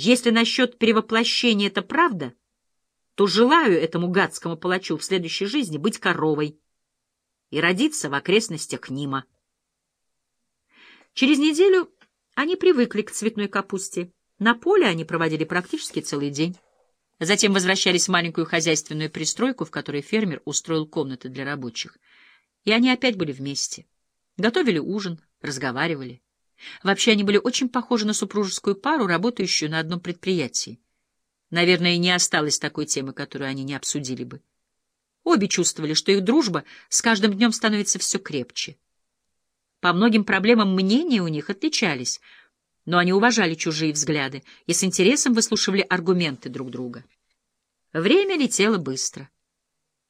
Если насчет перевоплощения это правда, то желаю этому гадскому палачу в следующей жизни быть коровой и родиться в окрестностях Нима. Через неделю они привыкли к цветной капусте. На поле они проводили практически целый день. Затем возвращались в маленькую хозяйственную пристройку, в которой фермер устроил комнаты для рабочих. И они опять были вместе. Готовили ужин, разговаривали. Вообще они были очень похожи на супружескую пару, работающую на одном предприятии. Наверное, и не осталось такой темы, которую они не обсудили бы. Обе чувствовали, что их дружба с каждым днем становится все крепче. По многим проблемам мнения у них отличались, но они уважали чужие взгляды и с интересом выслушивали аргументы друг друга. Время летело быстро.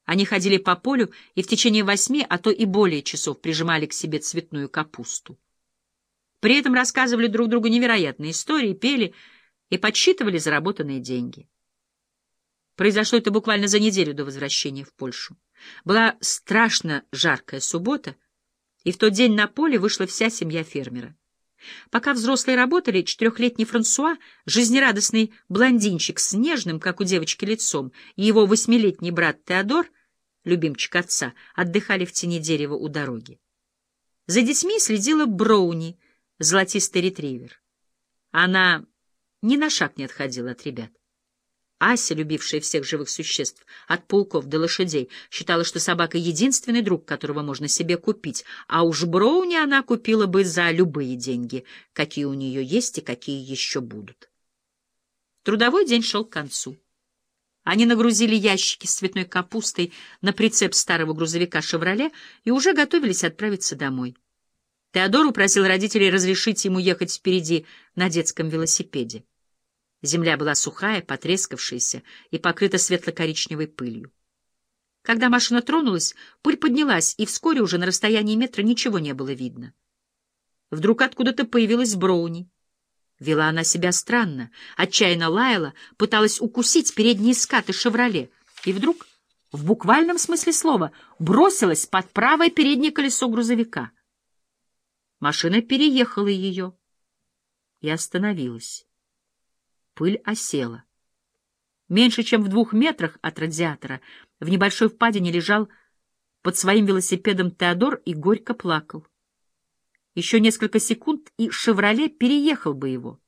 Они ходили по полю и в течение восьми, а то и более часов прижимали к себе цветную капусту. При этом рассказывали друг другу невероятные истории, пели и подсчитывали заработанные деньги. Произошло это буквально за неделю до возвращения в Польшу. Была страшно жаркая суббота, и в тот день на поле вышла вся семья фермера. Пока взрослые работали, четырехлетний Франсуа, жизнерадостный блондинчик с нежным, как у девочки, лицом, и его восьмилетний брат Теодор, любимчик отца, отдыхали в тени дерева у дороги. За детьми следила Броуни, золотистый ретривер. Она ни на шаг не отходила от ребят. Ася, любившая всех живых существ, от пауков до лошадей, считала, что собака — единственный друг, которого можно себе купить, а уж Броуни она купила бы за любые деньги, какие у нее есть и какие еще будут. Трудовой день шел к концу. Они нагрузили ящики с цветной капустой на прицеп старого грузовика «Шевроле» и уже готовились отправиться домой. Теодор упросил родителей разрешить ему ехать впереди на детском велосипеде. Земля была сухая, потрескавшаяся и покрыта светло-коричневой пылью. Когда машина тронулась, пыль поднялась, и вскоре уже на расстоянии метра ничего не было видно. Вдруг откуда-то появилась Броуни. Вела она себя странно, отчаянно лаяла, пыталась укусить передние скаты «Шевроле», и вдруг, в буквальном смысле слова, бросилась под правое переднее колесо грузовика. Машина переехала ее и остановилась. Пыль осела. Меньше чем в двух метрах от радиатора в небольшой впадине лежал под своим велосипедом Теодор и горько плакал. Еще несколько секунд, и «Шевроле» переехал бы его.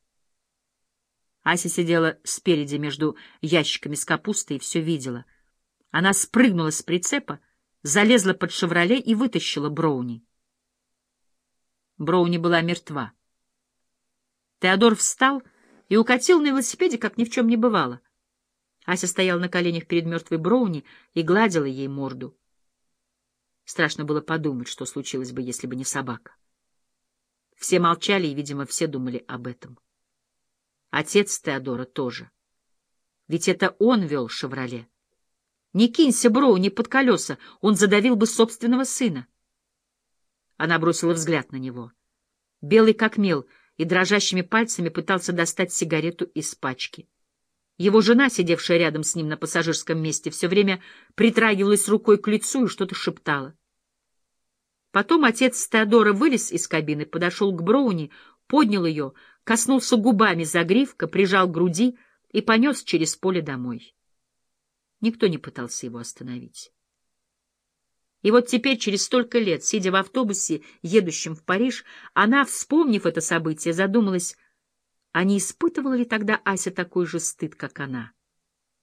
Ася сидела спереди между ящиками с капустой и все видела. Она спрыгнула с прицепа, залезла под «Шевроле» и вытащила Броуни. Броуни была мертва. Теодор встал и укатил на велосипеде, как ни в чем не бывало. Ася стояла на коленях перед мертвой Броуни и гладила ей морду. Страшно было подумать, что случилось бы, если бы не собака. Все молчали, и, видимо, все думали об этом. Отец Теодора тоже. Ведь это он вел «Шевроле». Не кинься, Броуни, под колеса, он задавил бы собственного сына. Она бросила взгляд на него. Белый как мел и дрожащими пальцами пытался достать сигарету из пачки. Его жена, сидевшая рядом с ним на пассажирском месте, все время притрагивалась рукой к лицу и что-то шептала. Потом отец Теодора вылез из кабины, подошел к Броуни, поднял ее, коснулся губами загривка, прижал к груди и понес через поле домой. Никто не пытался его остановить. И вот теперь, через столько лет, сидя в автобусе, едущем в Париж, она, вспомнив это событие, задумалась, а не испытывала ли тогда Ася такой же стыд, как она?